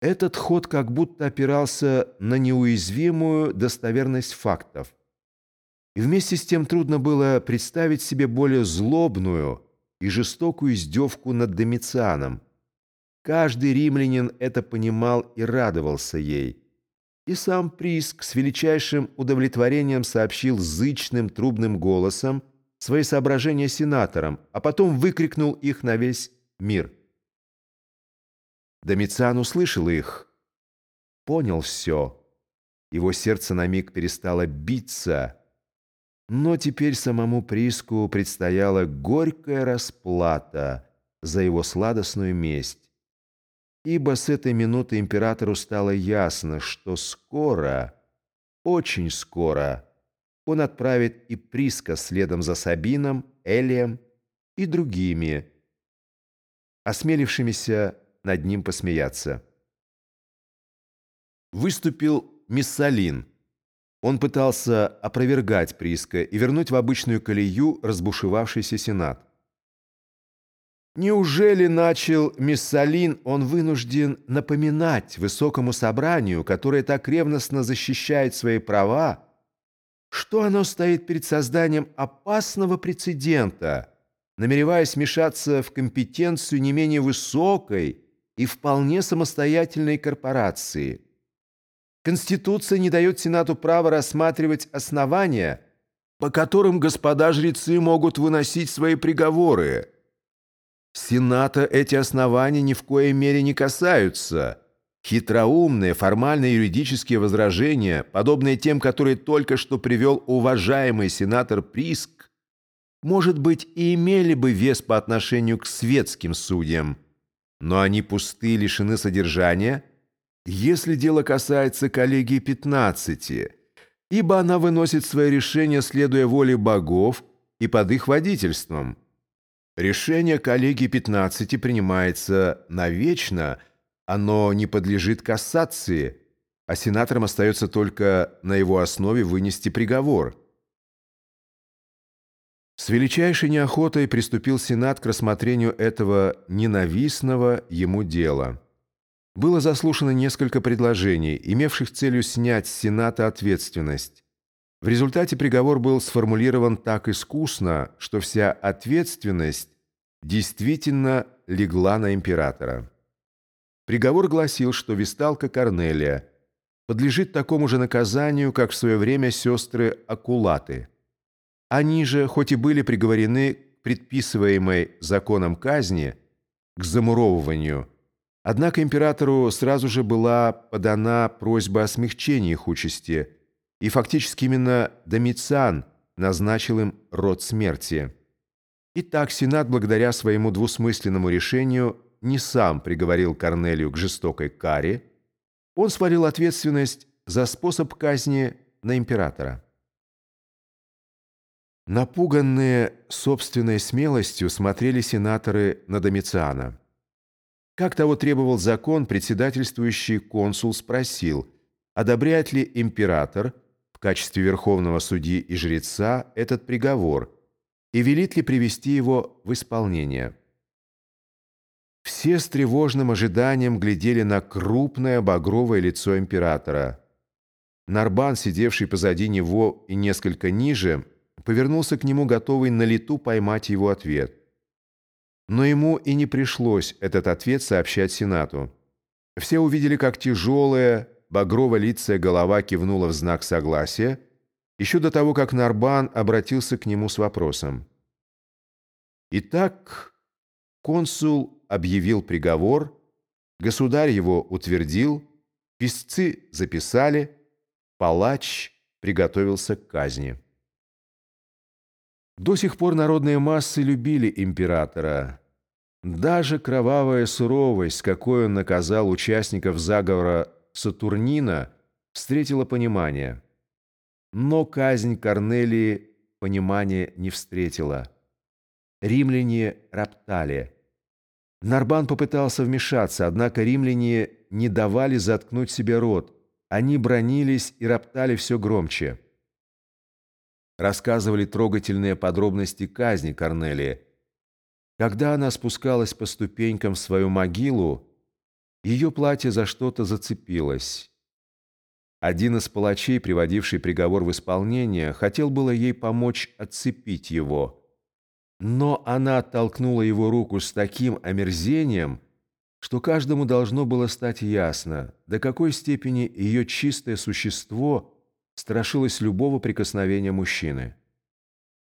Этот ход как будто опирался на неуязвимую достоверность фактов. И вместе с тем трудно было представить себе более злобную и жестокую издевку над Домицианом. Каждый римлянин это понимал и радовался ей. И сам Приск с величайшим удовлетворением сообщил зычным трубным голосом свои соображения сенаторам, а потом выкрикнул их на весь мир – Домициан услышал их, понял все. Его сердце на миг перестало биться, но теперь самому Приску предстояла горькая расплата за его сладостную месть. Ибо с этой минуты императору стало ясно, что скоро, очень скоро, он отправит и Приска следом за Сабином, Элием и другими, осмелившимися над ним посмеяться. Выступил Миссалин. Он пытался опровергать Приска и вернуть в обычную колею разбушевавшийся Сенат. Неужели, начал Миссалин, он вынужден напоминать высокому собранию, которое так ревностно защищает свои права, что оно стоит перед созданием опасного прецедента, намереваясь вмешаться в компетенцию не менее высокой, и вполне самостоятельной корпорации. Конституция не дает Сенату права рассматривать основания, по которым господа жрецы могут выносить свои приговоры. Сената эти основания ни в коей мере не касаются. Хитроумные формально-юридические возражения, подобные тем, которые только что привел уважаемый сенатор Приск, может быть, и имели бы вес по отношению к светским судьям – но они пусты, лишены содержания, если дело касается коллегии 15, ибо она выносит свои решения, следуя воле богов и под их водительством. Решение коллегии 15 принимается навечно, оно не подлежит кассации, а сенаторам остается только на его основе вынести приговор – с величайшей неохотой приступил Сенат к рассмотрению этого ненавистного ему дела. Было заслушано несколько предложений, имевших целью снять с Сената ответственность. В результате приговор был сформулирован так искусно, что вся ответственность действительно легла на императора. Приговор гласил, что висталка Корнелия подлежит такому же наказанию, как в свое время сестры Акулаты – они же, хоть и были приговорены к предписываемой законом казни, к замуровыванию, однако императору сразу же была подана просьба о смягчении их участи, и фактически именно Домициан назначил им род смерти. Итак, Сенат, благодаря своему двусмысленному решению, не сам приговорил Корнелию к жестокой каре, он свалил ответственность за способ казни на императора. Напуганные собственной смелостью смотрели сенаторы на Домициана. Как того требовал закон, председательствующий консул спросил, одобряет ли император в качестве верховного судьи и жреца этот приговор и велит ли привести его в исполнение. Все с тревожным ожиданием глядели на крупное багровое лицо императора. Нарбан, сидевший позади него и несколько ниже, повернулся к нему, готовый на лету поймать его ответ. Но ему и не пришлось этот ответ сообщать Сенату. Все увидели, как тяжелая, багрово-лицая голова кивнула в знак согласия, еще до того, как Нарбан обратился к нему с вопросом. Итак, консул объявил приговор, государь его утвердил, писцы записали, палач приготовился к казни. До сих пор народные массы любили императора. Даже кровавая суровость, с какой он наказал участников заговора Сатурнина, встретила понимание. Но казнь Корнелии понимания не встретила. Римляне роптали. Нарбан попытался вмешаться, однако римляне не давали заткнуть себе рот. Они бронились и роптали все громче рассказывали трогательные подробности казни Корнелии. Когда она спускалась по ступенькам в свою могилу, Ее платье за что-то зацепилось. Один из палачей, приводивший приговор в исполнение, хотел было ей помочь отцепить его. Но она оттолкнула его руку с таким омерзением, что каждому должно было стать ясно, до какой степени ее чистое существо страшилось любого прикосновения мужчины.